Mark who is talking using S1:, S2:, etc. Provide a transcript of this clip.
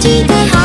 S1: じて